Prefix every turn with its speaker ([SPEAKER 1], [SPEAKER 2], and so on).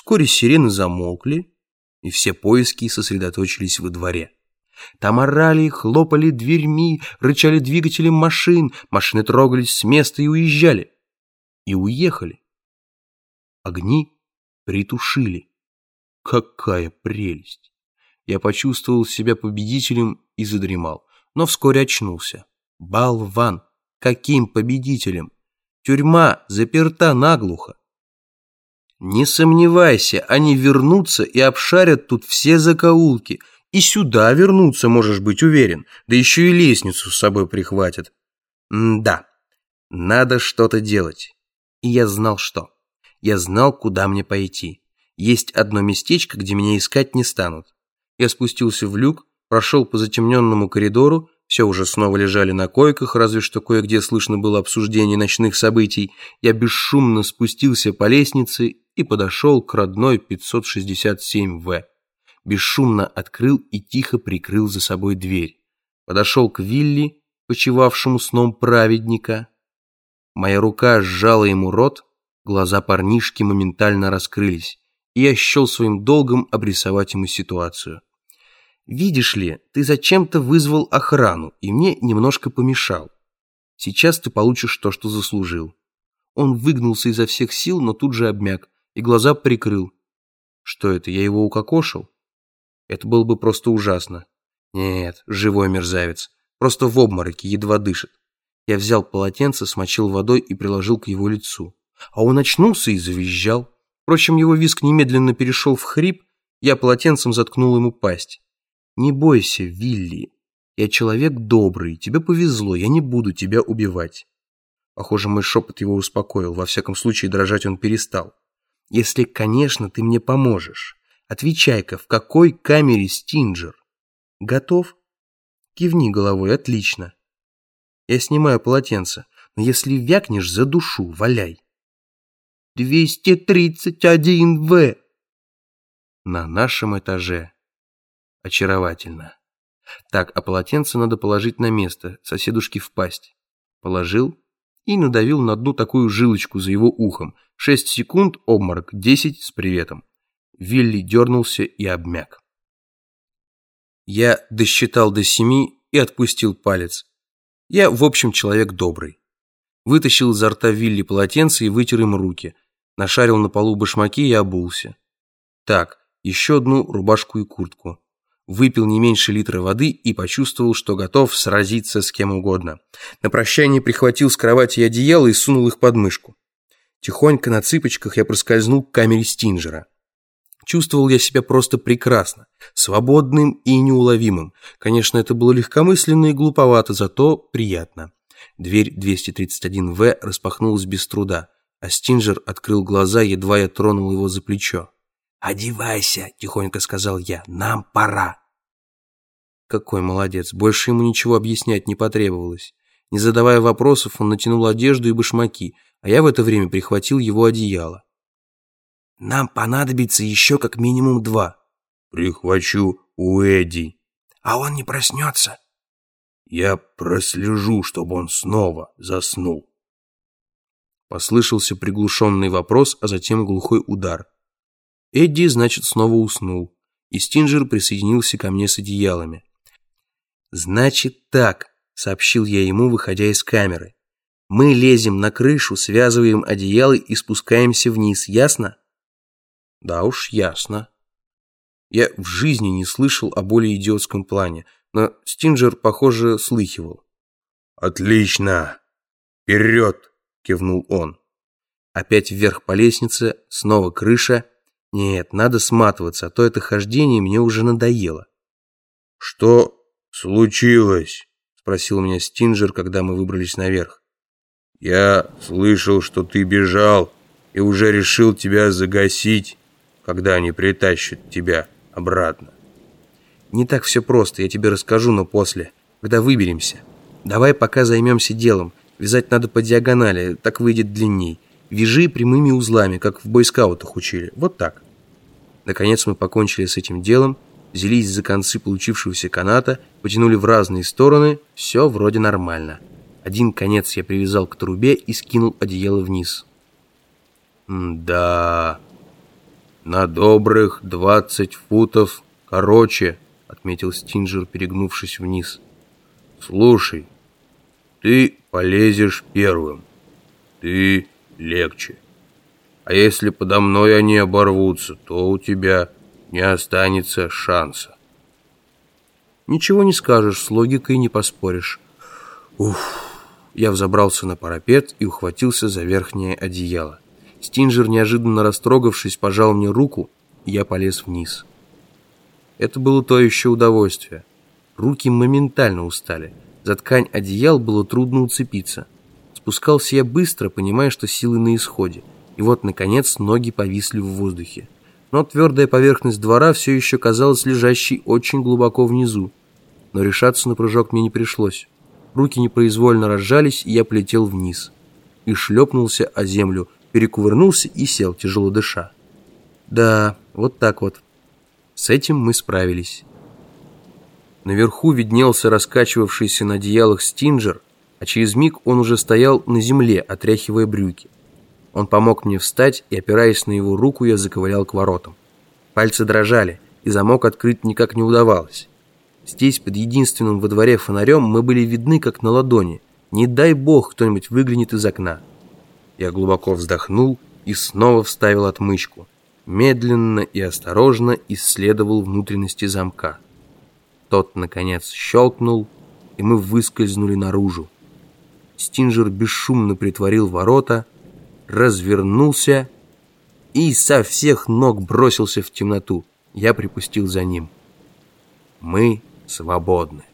[SPEAKER 1] Вскоре сирены замолкли, и все поиски сосредоточились во дворе. Там орали, хлопали дверьми, рычали двигатели машин, машины трогались с места и уезжали. И уехали. Огни притушили. Какая прелесть! Я почувствовал себя победителем и задремал, но вскоре очнулся. Болван! Каким победителем? Тюрьма заперта наглухо. Не сомневайся, они вернутся и обшарят тут все закоулки. И сюда вернутся, можешь быть уверен. Да еще и лестницу с собой прихватят. М да, надо что-то делать. И я знал что. Я знал, куда мне пойти. Есть одно местечко, где меня искать не станут. Я спустился в люк, прошел по затемненному коридору, все уже снова лежали на койках, разве что кое-где слышно было обсуждение ночных событий. Я бесшумно спустился по лестнице и подошел к родной 567В. Бесшумно открыл и тихо прикрыл за собой дверь. Подошел к Вилли, почивавшему сном праведника. Моя рука сжала ему рот, глаза парнишки моментально раскрылись, и я счел своим долгом обрисовать ему ситуацию. «Видишь ли, ты зачем-то вызвал охрану, и мне немножко помешал. Сейчас ты получишь то, что заслужил». Он выгнулся изо всех сил, но тут же обмяк и глаза прикрыл. Что это, я его укокошил? Это было бы просто ужасно. Нет, живой мерзавец. Просто в обмороке, едва дышит. Я взял полотенце, смочил водой и приложил к его лицу. А он очнулся и завизжал. Впрочем, его визг немедленно перешел в хрип, я полотенцем заткнул ему пасть. «Не бойся, Вилли. Я человек добрый, тебе повезло, я не буду тебя убивать». Похоже, мой шепот его успокоил, во всяком случае дрожать он перестал. Если, конечно, ты мне поможешь. Отвечай-ка, в какой камере Стинджер? Готов? Кивни головой, отлично. Я снимаю полотенце, но если вякнешь, за душу, валяй. 231В. На нашем этаже. Очаровательно. Так, а полотенце надо положить на место, соседушке в пасть. Положил и надавил на одну такую жилочку за его ухом, Шесть секунд, обморок, десять с приветом. Вилли дернулся и обмяк. Я досчитал до семи и отпустил палец. Я, в общем, человек добрый. Вытащил изо рта Вилли полотенце и вытер им руки. Нашарил на полу башмаки и обулся. Так, еще одну рубашку и куртку. Выпил не меньше литра воды и почувствовал, что готов сразиться с кем угодно. На прощание прихватил с кровати одеяло и сунул их под мышку. Тихонько на цыпочках я проскользнул к камере Стинджера. Чувствовал я себя просто прекрасно, свободным и неуловимым. Конечно, это было легкомысленно и глуповато, зато приятно. Дверь 231В распахнулась без труда, а Стинджер открыл глаза, едва я тронул его за плечо. «Одевайся», — тихонько сказал я, — «нам пора». Какой молодец, больше ему ничего объяснять не потребовалось. Не задавая вопросов, он натянул одежду и башмаки — а я в это время прихватил его одеяло. «Нам понадобится еще как минимум два».
[SPEAKER 2] «Прихвачу у Эдди».
[SPEAKER 1] «А он не проснется?»
[SPEAKER 2] «Я прослежу, чтобы он снова заснул».
[SPEAKER 1] Послышался приглушенный вопрос, а затем глухой удар. Эдди, значит, снова уснул, и Стинджер присоединился ко мне с одеялами. «Значит так», — сообщил я ему, выходя из камеры. Мы лезем на крышу, связываем одеяло и спускаемся вниз, ясно? Да уж, ясно. Я в жизни не слышал о более идиотском плане, но Стинджер, похоже, слыхивал.
[SPEAKER 2] «Отлично! Вперед!» — кивнул он.
[SPEAKER 1] Опять вверх по лестнице, снова крыша. Нет, надо сматываться, а то это хождение мне уже надоело.
[SPEAKER 2] «Что случилось?» — спросил
[SPEAKER 1] меня Стинджер, когда мы выбрались наверх.
[SPEAKER 2] Я слышал, что ты бежал и уже решил тебя загасить, когда они притащат тебя обратно.
[SPEAKER 1] Не так все просто, я тебе расскажу, но после, когда выберемся. Давай пока займемся делом. Вязать надо по диагонали, так выйдет длинней. Вяжи прямыми узлами, как в бойскаутах учили. Вот так. Наконец мы покончили с этим делом, взялись за концы получившегося каната, потянули в разные стороны, все вроде нормально. Один конец я привязал к трубе и скинул одеяло вниз. да. «На добрых двадцать футов короче», — отметил Стинджер, перегнувшись вниз. «Слушай, ты полезешь первым, ты легче. А если подо мной они оборвутся, то у тебя не останется шанса». Ничего не скажешь, с логикой не поспоришь. Уф. Я взобрался на парапет и ухватился за верхнее одеяло. Стинджер, неожиданно растрогавшись, пожал мне руку, и я полез вниз. Это было то еще удовольствие. Руки моментально устали. За ткань одеял было трудно уцепиться. Спускался я быстро, понимая, что силы на исходе. И вот, наконец, ноги повисли в воздухе. Но твердая поверхность двора все еще казалась лежащей очень глубоко внизу но решаться на прыжок мне не пришлось. Руки непроизвольно разжались, и я полетел вниз. И шлепнулся о землю, перекувырнулся и сел, тяжело дыша. Да, вот так вот. С этим мы справились. Наверху виднелся раскачивавшийся на одеялах стинджер, а через миг он уже стоял на земле, отряхивая брюки. Он помог мне встать, и, опираясь на его руку, я заковылял к воротам. Пальцы дрожали, и замок открыть никак не удавалось. Здесь, под единственным во дворе фонарем, мы были видны, как на ладони. Не дай бог кто-нибудь выглянет из окна. Я глубоко вздохнул и снова вставил отмычку. Медленно и осторожно исследовал внутренности замка. Тот, наконец, щелкнул, и мы выскользнули наружу. Стинджер бесшумно притворил ворота, развернулся и со всех ног бросился в темноту. Я припустил за ним. Мы свободны.